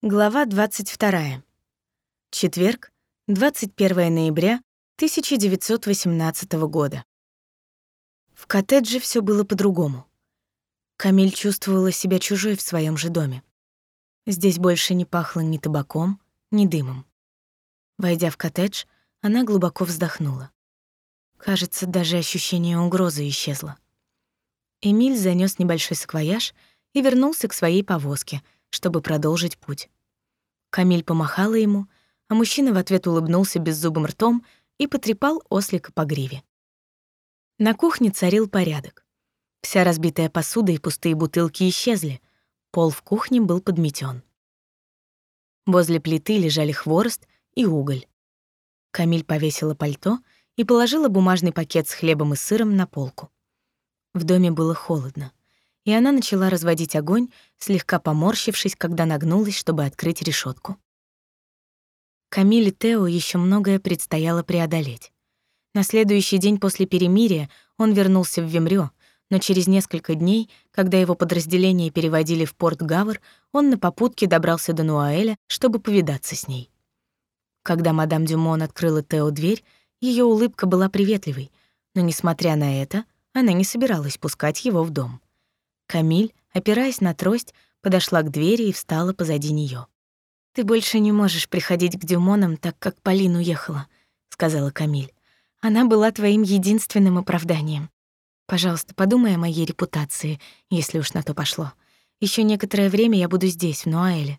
Глава 22. Четверг, 21 ноября 1918 года. В коттедже все было по-другому. Камиль чувствовала себя чужой в своем же доме. Здесь больше не пахло ни табаком, ни дымом. Войдя в коттедж, она глубоко вздохнула. Кажется, даже ощущение угрозы исчезло. Эмиль занёс небольшой саквояж и вернулся к своей повозке — чтобы продолжить путь. Камиль помахала ему, а мужчина в ответ улыбнулся беззубым ртом и потрепал ослика по гриве. На кухне царил порядок. Вся разбитая посуда и пустые бутылки исчезли. Пол в кухне был подметен. Возле плиты лежали хворост и уголь. Камиль повесила пальто и положила бумажный пакет с хлебом и сыром на полку. В доме было холодно и она начала разводить огонь, слегка поморщившись, когда нагнулась, чтобы открыть решетку. Камиле Тео еще многое предстояло преодолеть. На следующий день после перемирия он вернулся в Вемрё, но через несколько дней, когда его подразделение переводили в порт Гавр, он на попутке добрался до Нуаэля, чтобы повидаться с ней. Когда мадам Дюмон открыла Тео дверь, ее улыбка была приветливой, но, несмотря на это, она не собиралась пускать его в дом. Камиль, опираясь на трость, подошла к двери и встала позади нее. «Ты больше не можешь приходить к Дюмонам, так как Полин уехала», — сказала Камиль. «Она была твоим единственным оправданием. Пожалуйста, подумай о моей репутации, если уж на то пошло. Еще некоторое время я буду здесь, в Нуаэле».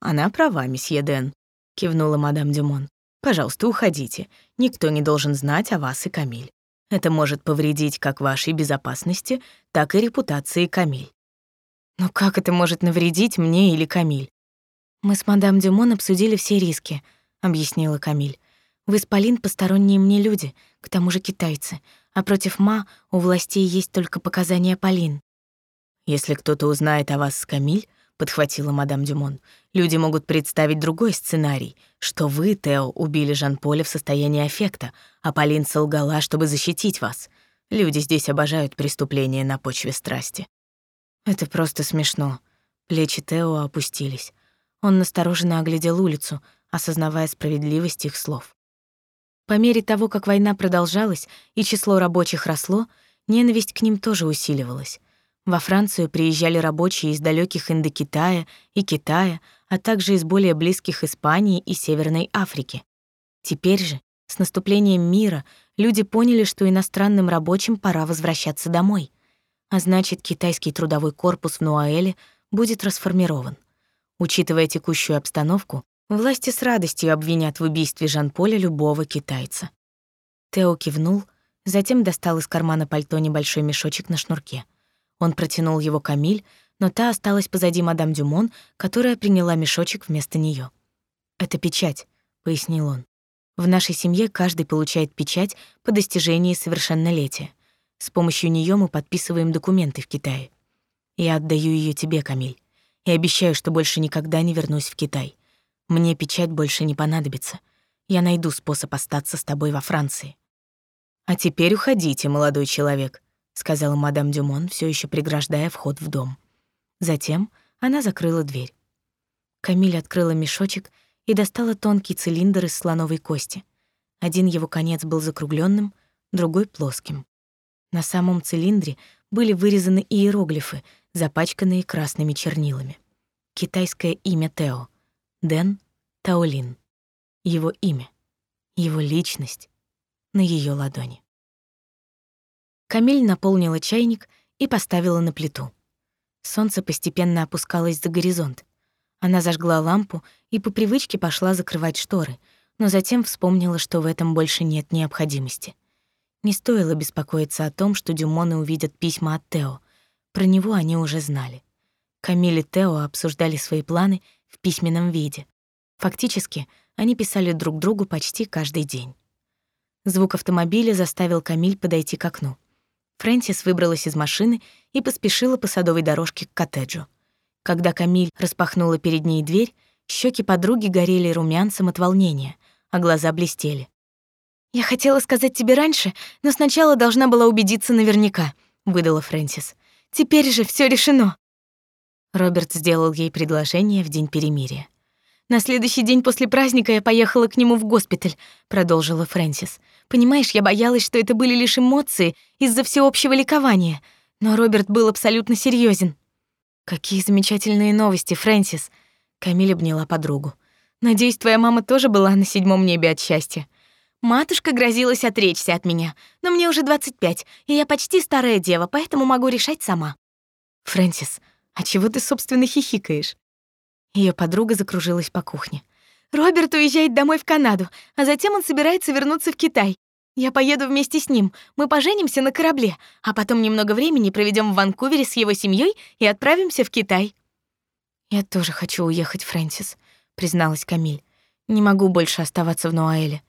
«Она права, месье Ден», — кивнула мадам Дюмон. «Пожалуйста, уходите. Никто не должен знать о вас и Камиль. Это может повредить как вашей безопасности, так и репутации Камиль. Но как это может навредить мне или Камиль? Мы с мадам Дюмон обсудили все риски, объяснила Камиль. Вы с Полин посторонние мне люди, к тому же китайцы, а против Ма у властей есть только показания Полин. Если кто-то узнает о вас с Камиль, подхватила мадам Дюмон. Люди могут представить другой сценарий, что вы, Тео, убили Жан-Поля в состоянии аффекта, а Полин солгала, чтобы защитить вас. Люди здесь обожают преступления на почве страсти. Это просто смешно. Плечи Тео опустились. Он настороженно оглядел улицу, осознавая справедливость их слов. По мере того, как война продолжалась и число рабочих росло, ненависть к ним тоже усиливалась. Во Францию приезжали рабочие из далеких Индокитая и Китая, а также из более близких Испании и Северной Африки. Теперь же, с наступлением мира, люди поняли, что иностранным рабочим пора возвращаться домой. А значит, китайский трудовой корпус в Нуаэле будет расформирован. Учитывая текущую обстановку, власти с радостью обвинят в убийстве Жан-Поля любого китайца. Тео кивнул, затем достал из кармана пальто небольшой мешочек на шнурке — он протянул его Камиль, но та осталась позади мадам Дюмон, которая приняла мешочек вместо нее. «Это печать», — пояснил он. «В нашей семье каждый получает печать по достижении совершеннолетия. С помощью нее мы подписываем документы в Китае. Я отдаю ее тебе, Камиль, и обещаю, что больше никогда не вернусь в Китай. Мне печать больше не понадобится. Я найду способ остаться с тобой во Франции». «А теперь уходите, молодой человек», сказала мадам Дюмон, все еще преграждая вход в дом. Затем она закрыла дверь. Камиль открыла мешочек и достала тонкий цилиндр из слоновой кости. Один его конец был закругленным, другой — плоским. На самом цилиндре были вырезаны иероглифы, запачканные красными чернилами. Китайское имя Тео — Дэн Таолин. Его имя, его личность на ее ладони. Камиль наполнила чайник и поставила на плиту. Солнце постепенно опускалось за горизонт. Она зажгла лампу и по привычке пошла закрывать шторы, но затем вспомнила, что в этом больше нет необходимости. Не стоило беспокоиться о том, что Дюмоны увидят письма от Тео. Про него они уже знали. Камиль и Тео обсуждали свои планы в письменном виде. Фактически, они писали друг другу почти каждый день. Звук автомобиля заставил Камиль подойти к окну. Фрэнсис выбралась из машины и поспешила по садовой дорожке к коттеджу. Когда Камиль распахнула перед ней дверь, щеки подруги горели румянцем от волнения, а глаза блестели. «Я хотела сказать тебе раньше, но сначала должна была убедиться наверняка», — выдала Фрэнсис. «Теперь же все решено». Роберт сделал ей предложение в день перемирия. «На следующий день после праздника я поехала к нему в госпиталь», — продолжила Фрэнсис. «Понимаешь, я боялась, что это были лишь эмоции из-за всеобщего ликования. Но Роберт был абсолютно серьезен. «Какие замечательные новости, Фрэнсис!» Камиль обняла подругу. «Надеюсь, твоя мама тоже была на седьмом небе от счастья». Матушка грозилась отречься от меня, но мне уже 25, и я почти старая дева, поэтому могу решать сама. Фрэнсис, а чего ты, собственно, хихикаешь? Ее подруга закружилась по кухне. Роберт уезжает домой в Канаду, а затем он собирается вернуться в Китай. Я поеду вместе с ним. Мы поженимся на корабле, а потом немного времени проведем в Ванкувере с его семьей и отправимся в Китай. Я тоже хочу уехать, Фрэнсис, призналась Камиль. Не могу больше оставаться в Нуаэле.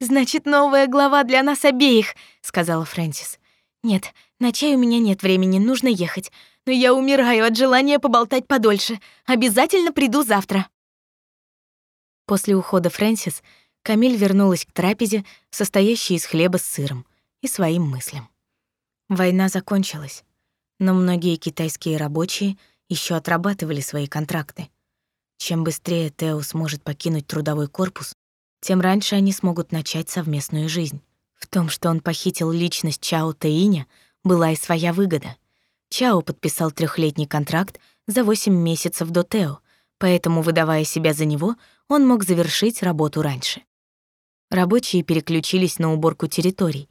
Значит, новая глава для нас обеих, сказала Фрэнсис. Нет, на чай у меня нет времени, нужно ехать. Но я умираю от желания поболтать подольше. Обязательно приду завтра. После ухода Фрэнсис Камиль вернулась к трапезе, состоящей из хлеба с сыром, и своим мыслям. Война закончилась, но многие китайские рабочие еще отрабатывали свои контракты. Чем быстрее Тео сможет покинуть трудовой корпус, тем раньше они смогут начать совместную жизнь. В том, что он похитил личность Чао Тэиня, была и своя выгода. Чао подписал трехлетний контракт за 8 месяцев до Тео, поэтому, выдавая себя за него, он мог завершить работу раньше. Рабочие переключились на уборку территорий.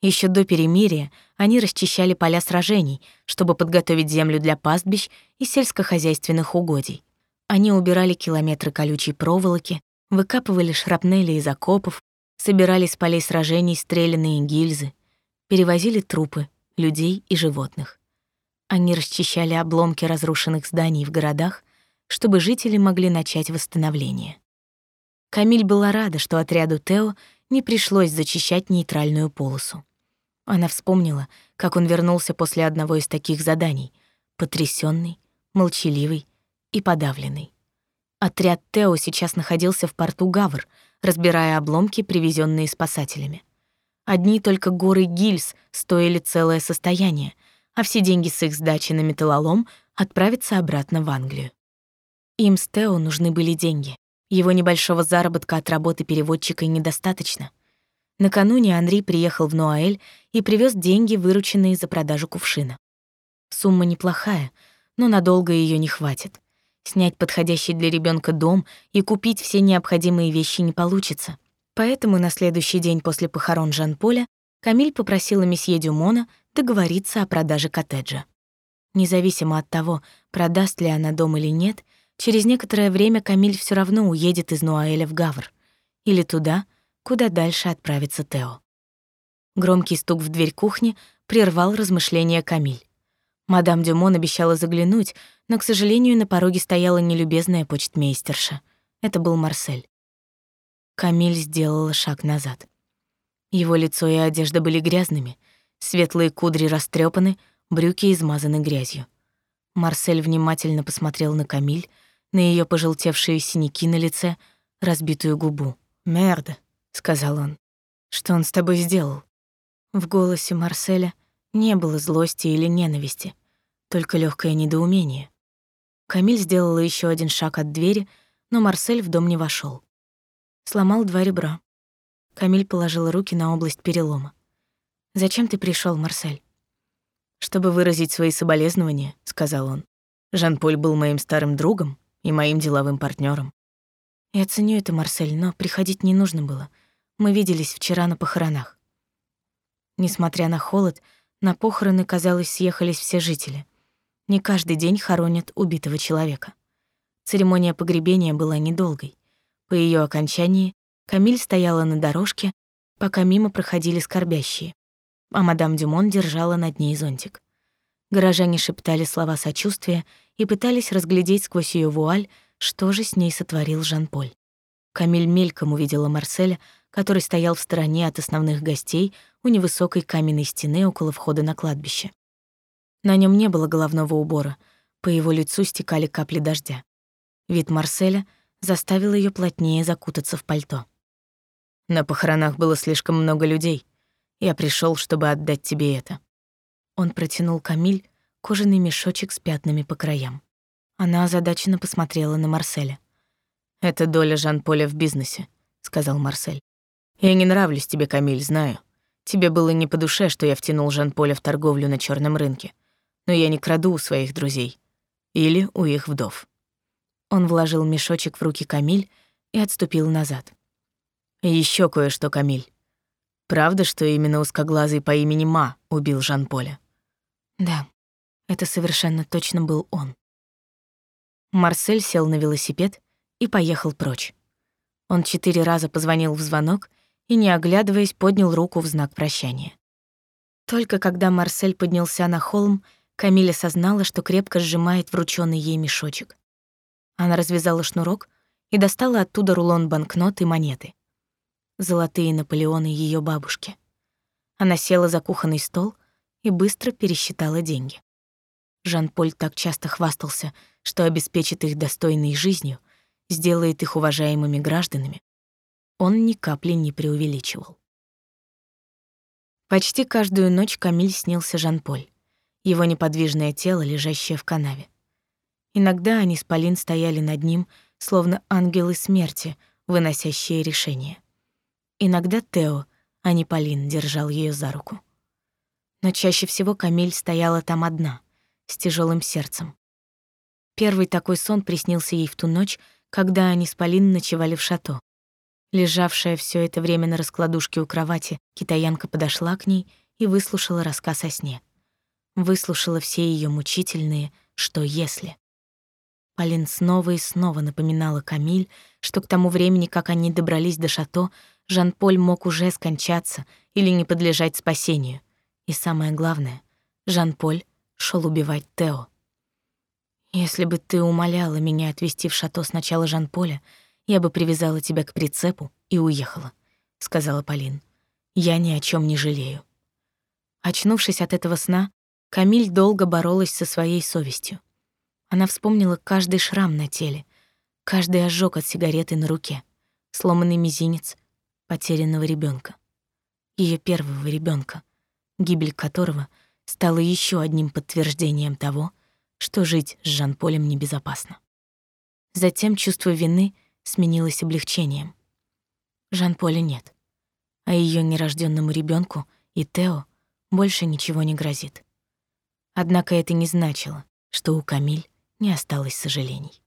Еще до перемирия они расчищали поля сражений, чтобы подготовить землю для пастбищ и сельскохозяйственных угодий. Они убирали километры колючей проволоки, выкапывали шрапнели из окопов, собирали с полей сражений стрелянные гильзы, перевозили трупы, людей и животных. Они расчищали обломки разрушенных зданий в городах, чтобы жители могли начать восстановление. Камиль была рада, что отряду Тео не пришлось зачищать нейтральную полосу. Она вспомнила, как он вернулся после одного из таких заданий, потрясенный, молчаливый и подавленный. Отряд Тео сейчас находился в порту Гавр, разбирая обломки, привезенные спасателями. Одни только горы гильз стоили целое состояние, а все деньги с их сдачи на металлолом отправятся обратно в Англию. Им с Тео нужны были деньги. Его небольшого заработка от работы переводчика недостаточно. Накануне Анри приехал в Нуаэль и привез деньги, вырученные за продажу кувшина. Сумма неплохая, но надолго ее не хватит. Снять подходящий для ребенка дом и купить все необходимые вещи не получится. Поэтому на следующий день после похорон Жан-Поля Камиль попросила месье Дюмона договориться о продаже коттеджа. Независимо от того, продаст ли она дом или нет, через некоторое время Камиль все равно уедет из Нуаэля в Гавр или туда, куда дальше отправится Тео. Громкий стук в дверь кухни прервал размышления Камиль. Мадам Дюмон обещала заглянуть, но, к сожалению, на пороге стояла нелюбезная почтмейстерша. Это был Марсель. Камиль сделала шаг назад. Его лицо и одежда были грязными, светлые кудри растрепаны, брюки измазаны грязью. Марсель внимательно посмотрел на Камиль, на ее пожелтевшие синяки на лице, разбитую губу. «Мерда», — сказал он. «Что он с тобой сделал?» В голосе Марселя не было злости или ненависти, только легкое недоумение. Камиль сделала еще один шаг от двери, но Марсель в дом не вошел. Сломал два ребра. Камиль положила руки на область перелома. «Зачем ты пришел, Марсель?» «Чтобы выразить свои соболезнования», — сказал он. «Жан-Поль был моим старым другом и моим деловым партнером. «Я ценю это, Марсель, но приходить не нужно было. Мы виделись вчера на похоронах». Несмотря на холод, на похороны, казалось, съехались все жители. Не каждый день хоронят убитого человека. Церемония погребения была недолгой. По ее окончании Камиль стояла на дорожке, пока мимо проходили скорбящие, а мадам Дюмон держала над ней зонтик. Горожане шептали слова сочувствия и пытались разглядеть сквозь ее вуаль, что же с ней сотворил Жан-Поль. Камиль мельком увидела Марселя, который стоял в стороне от основных гостей у невысокой каменной стены около входа на кладбище. На нем не было головного убора, по его лицу стекали капли дождя. Вид Марселя заставил ее плотнее закутаться в пальто. На похоронах было слишком много людей. Я пришел, чтобы отдать тебе это. Он протянул Камиль кожаный мешочек с пятнами по краям. Она озадаченно посмотрела на Марселя. «Это доля Жан-Поля в бизнесе», — сказал Марсель. «Я не нравлюсь тебе, Камиль, знаю. Тебе было не по душе, что я втянул Жан-Поля в торговлю на черном рынке. Но я не краду у своих друзей. Или у их вдов». Он вложил мешочек в руки Камиль и отступил назад. Еще кое-что, Камиль. Правда, что именно узкоглазый по имени Ма убил Жан-Поля? Да, это совершенно точно был он. Марсель сел на велосипед и поехал прочь. Он четыре раза позвонил в звонок и, не оглядываясь, поднял руку в знак прощания. Только когда Марсель поднялся на холм, Камиля осознала, что крепко сжимает врученный ей мешочек. Она развязала шнурок и достала оттуда рулон банкнот и монеты золотые Наполеоны ее бабушки. Она села за кухонный стол и быстро пересчитала деньги. Жан-Поль так часто хвастался, что обеспечит их достойной жизнью, сделает их уважаемыми гражданами. Он ни капли не преувеличивал. Почти каждую ночь Камиль снился Жан-Поль, его неподвижное тело, лежащее в канаве. Иногда они с Полин стояли над ним, словно ангелы смерти, выносящие решения. Иногда Тео, а не Полин, держал ее за руку. Но чаще всего Камиль стояла там одна, с тяжелым сердцем. Первый такой сон приснился ей в ту ночь, когда они с Полин ночевали в шато. Лежавшая все это время на раскладушке у кровати, китаянка подошла к ней и выслушала рассказ о сне. Выслушала все ее мучительные «что если?». Полин снова и снова напоминала Камиль, что к тому времени, как они добрались до шато, Жан-Поль мог уже скончаться или не подлежать спасению. И самое главное, Жан-Поль шел убивать Тео. «Если бы ты умоляла меня отвезти в шато сначала Жан-Поля, я бы привязала тебя к прицепу и уехала», — сказала Полин. «Я ни о чем не жалею». Очнувшись от этого сна, Камиль долго боролась со своей совестью. Она вспомнила каждый шрам на теле, каждый ожог от сигареты на руке, сломанный мизинец, потерянного ребенка, ее первого ребенка, гибель которого стала еще одним подтверждением того, что жить с Жан-Полем небезопасно. Затем чувство вины сменилось облегчением. Жан-Поля нет, а ее нерожденному ребенку и Тео больше ничего не грозит. Однако это не значило, что у Камиль не осталось сожалений.